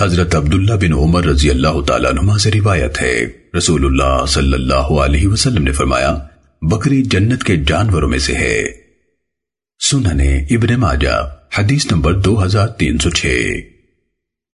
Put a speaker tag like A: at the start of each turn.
A: حضرت عبداللہ بن عمر رضی اللہ تعالیٰ عنہ سے روایت ہے۔ رسول اللہ صلی اللہ علیہ وسلم نے فرمایا، بکری جنت کے جانوروں میں سے ہے۔ سننے ابن ماجہ، حدیث نمبر دو ہزار تین سو چھ۔